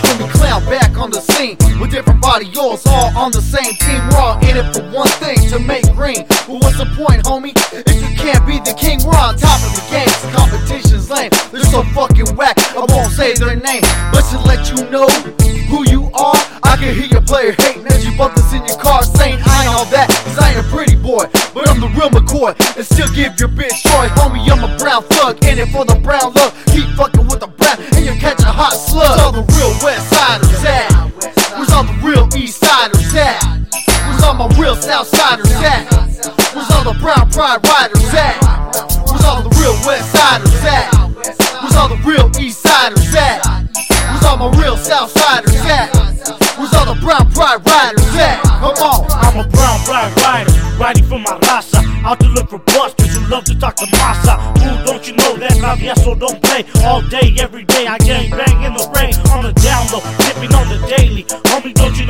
the homie clown back on the scene. With different body, yours all on the same team. Raw in it for one thing to make green. But what's the point, homie? If you can't be the king, We're on top of the game. The competition's lame. They're so fucking whack. I won't say their name, but to let you know who you are. I can hear your player hating as you bump this in your car, saying I ain't all that, cause I ain't a pretty boy. But I'm the real McCoy, and still give your bitch joy. Homie, I'm a brown thug, in it for the brown look. Keep fucking with the All my real South Siders at? Where's all the brown pride riders at? Where's all the real West Siders at? Where's all the real East Siders at? Where's all my real South Siders at? Where's all the brown pride riders at? Come on. I'm a brown pride rider, riding for my raza. Out to look for busters who love to talk to massa. Ooh, don't you know that Travieso don't play all day, every day? I gang bang in the rain, on the down low, dipping on the daily.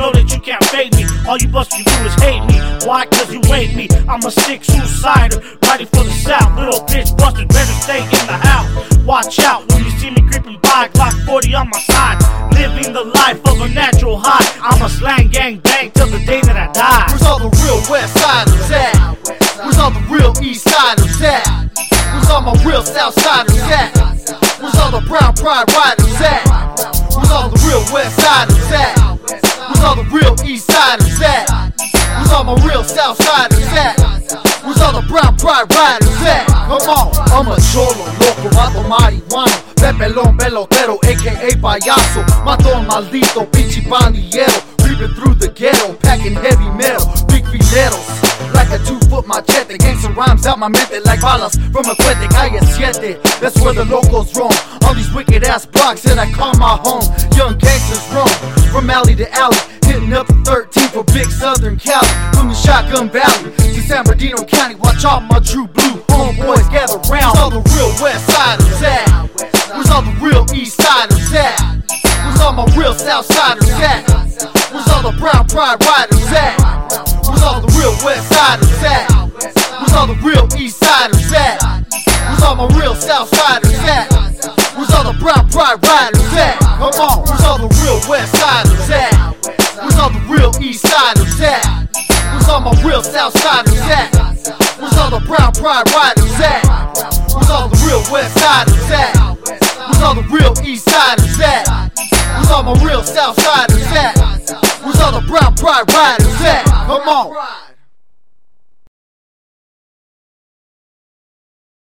Know that you can't fade me? All you busters do is hate me. Why? Cause you hate me. I'm a sick suicider, riding for the south. Little bitch busters better stay in the house. Watch out when you see me creeping by, Glock 40 on my side. Living the life of a natural high. I'm a slang gang bang till the day that I die. Where's all the real West Siders at? Where's all the real East Siders at? Where's all my real South Siders at? Where's all the brown pride riders all my real South at? Where's all the brown pride riders at? Come on, I'm a cholo, loco, mato marihuano. Pepelón, pelotero, aka payaso. Mato al maldito, pinche pandillero. Creeping through the ghetto, packing heavy metal, big fileros. Like a two foot machete, gangsta rhymes out my mente like balas from a cuete, calle siete. That's where the locals roam. All these wicked ass blocks that I call my home. Young gangsters roam from alley to alley, hitting up the 13 for big Southern Cali. From the Shotgun Valley to San Bernardino County, watch all my true blue homeboys gather round. Where's all the real West Siders at? Where's all the real East Siders at? Where's all my real South Siders at? Where's all the brown pride riders at? Where's all the real West Siders at? Where's all the real East Siders at? Where's all my real South Siders at? Where's all the brown pride riders at? Come on, where's all the real West Siders at? East Siders at? Where's all my real South Siders at? Where's all the brown pride riders at? Where's all the real West Siders at? Where's all the real East Siders at? Where's all my real South Siders at? Where's all the brown pride riders at? Come on.